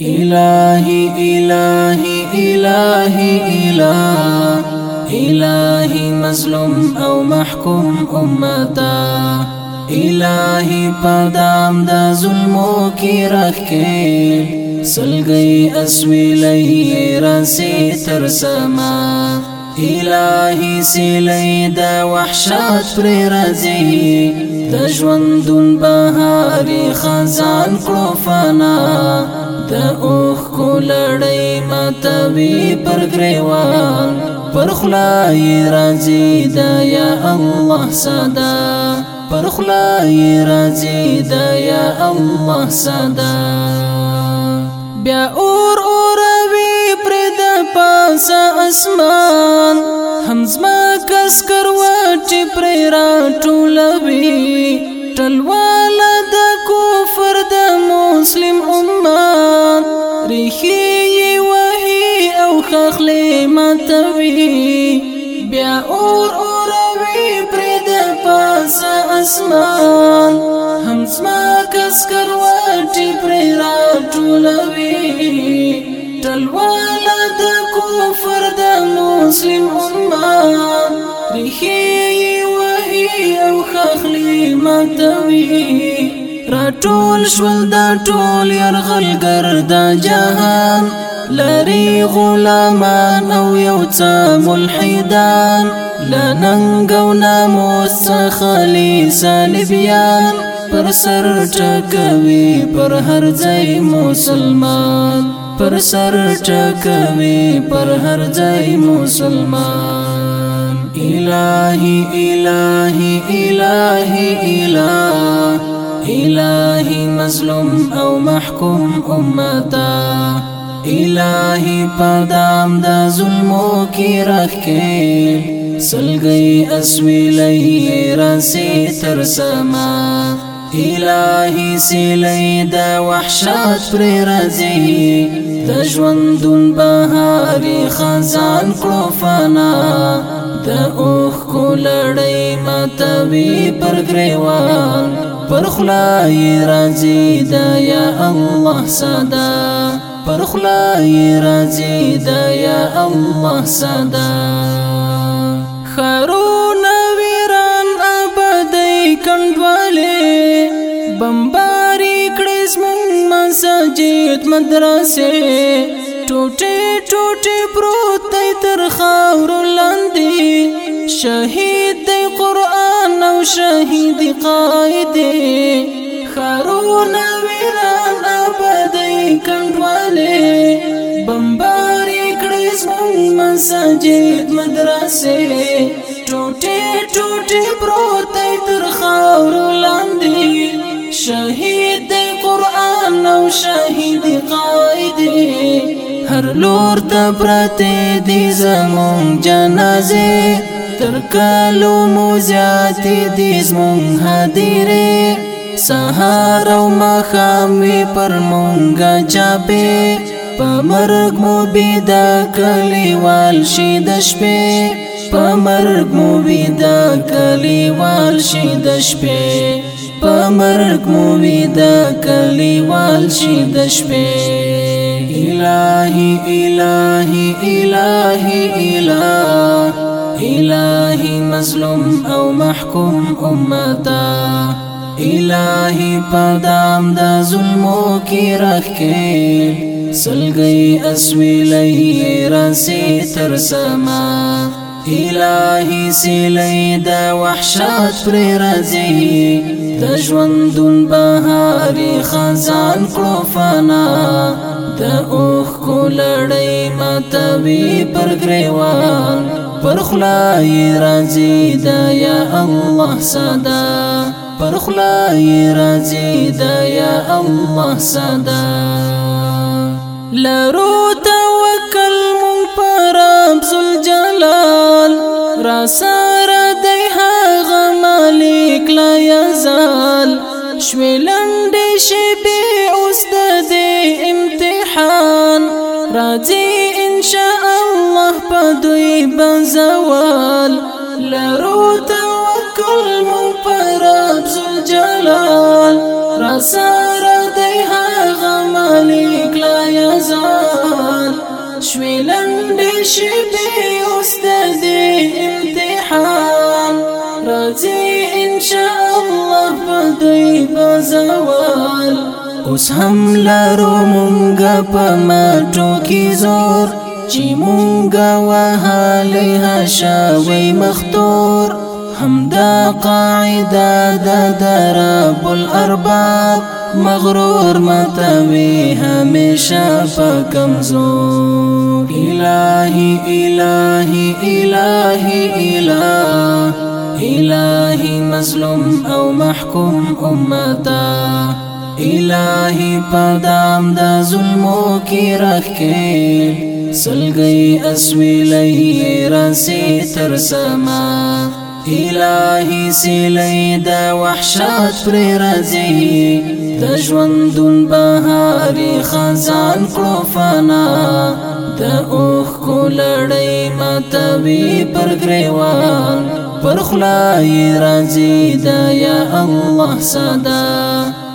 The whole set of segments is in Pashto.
إلهي إلهي إلهي إله إلهي مظلوم أو محكوم أمتا إلهي پدام دا ظلمو کی رکھ کے سل گئی اسوی لئی رسی تر سما إلهي سلی دا وحشات پر رزی دا جوندون بہاری خزان کرو فنا د اوخ کو لړۍ ماتوي پر گریوان پر خلای راضی د یا الله صدا پر خلای راضی د یا الله صدا بیا اور اور وی پر د پاس اسمان همزما کس کروا چې پر را ټولوي ټلواله د کفر د مسلم امت ریخي وهي او خخلې متوي بیا اور اوروي پر د پاس اسمان هم زما کس کروټي پر را ټولوي تلوال د کفر د مسلم امت ریخي وهي او خخلې متوي راټول شول دا ټول يرغلګر دا جهان لري غلامان او یو څه ملحدان لننګ او ناموس خلی سالبيان پر سر ټکوي پر هر ځای مسلمان پر سر ټکوي پر هر ځای مسلمان الہی الہی الہی الہ الهی مظلوم او محکوم امتا الهی پدام د ظلمو کی رکھے سلگئی اسویلی رانسی تر سما الهی سیلی دا وحشات پر رزی د ژوندون بهاری خزان کړو فنا د اوخ کو لړۍ ماتوي پر گریوان پر خلای راضی دا یا الله صدا پر خلای راضی دا یا الله صدا خارون ویران ابدی کندواله بمباری کړي زمون مسجد مدرسه ټوټه ټوټه پروت تر خاور لاندې شهید قرآن نو شهید قائد خارون ویران آبادی کنڈوالی بمباری کڑی زمون مساجد مدرسی ٹوٹی ٹوٹی پروتی تر خارو لاندی شهید قرآن او شهید قائد هر لور ته پرته دي زمون جنازه تر کلو مو زیات دي زمون حاضرې سهار او مخام پر مونږه چاپه پمرګ مو بيدا کلیوال شي د شپې پمرګ مو بيدا کلیوال شي د شپې پمرګ مو بيدا کلیوال شي د شپې الہی الہی الہی الہی الهی مظلوم او محکوم امتا الهی پدام د ظلمو کی رکھے سلگئی اسویلی رانسی تر سما الهی سیلی دا وحشات پر رزی د ژوندون بهاری خزان کړو فنا د اوخ کو لړۍ ماتوي پر گریوان پرخلای رازی دا یا الله صدا پرخلای رازی دا یا الله صدا لرو توکل مون پر رب الجلال را سره د هغه مالک لا یزال شولند شبی اوس د امتحان راځي الله په دوی بنزوال لرو توکل مو پر رب جلال را سره دی هغه مالک لا یزال شوی لنډې شپې اوس د امتحان راځي ان شاء الله په دوی بنزوال اوس هم لرو مونږ په مټو کې زور چې و وهاله شاوي مختور دا قاعده دا رب الارباب مغرور تبيها هميشه په کمزور الهي الهي الهي اله الهي مظلوم او محكوم امته الهي پدام دا ظلمو کې سلګي اسويلي راسي تر سما الهي سلي دا وحشات پر رازي د ژوندون بهاري خزان کړو فنا د اوخ کو لړۍ ماتوي پر گریوان پر خلای رازي دا يا الله صدا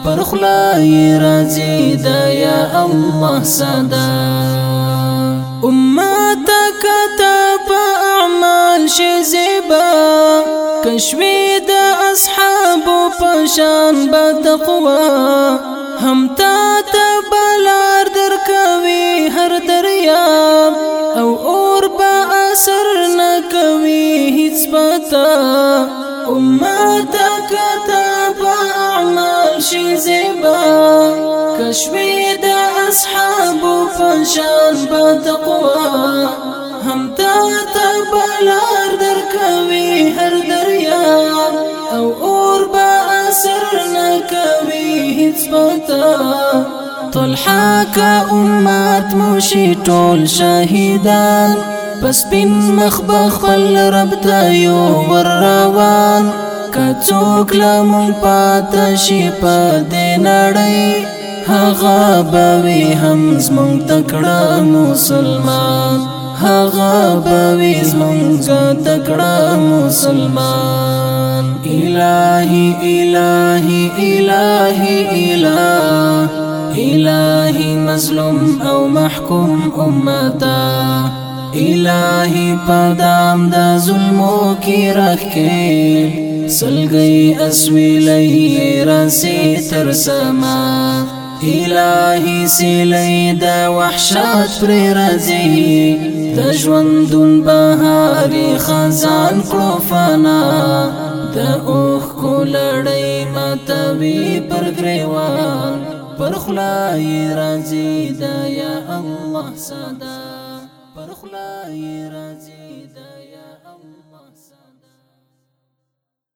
پر خلای رازي دا يا الله صدا ما تكتب اعمال شزبا زیبا کشوی اصحاب فشان شان هم تا الارض بلار هر دريا او اوربا به اثر نه کوي تكتب اعمال شزبا زیبا کشوی اصحاب قرآن شان با تقوا هم تا تا بلار در کوي هر دریا او اور با اثر نه کوي هیڅ پتا طلحا کا امت موشی ټول شهیدان پس پین مخ بخل رب تایو ور روان کڅوک لمون پات شي په دې نړۍ هغه بوي هم زمون تکړه مسلمان هغه بوي زمون تکړه مسلمان الہی الہی الہی الہ الہی مظلوم او محکوم امتا الہی پدام د ظلمو کی رکھے سلگئی اسویلی رانسی تر سمان الهی سیلی دا وحشت پر رزی د ژوندون بهاری خزان کړو فنا د اوخ کو لړۍ ماتوي پر گریوان پر خلای رزی دا یا الله صدا پر خلای رزی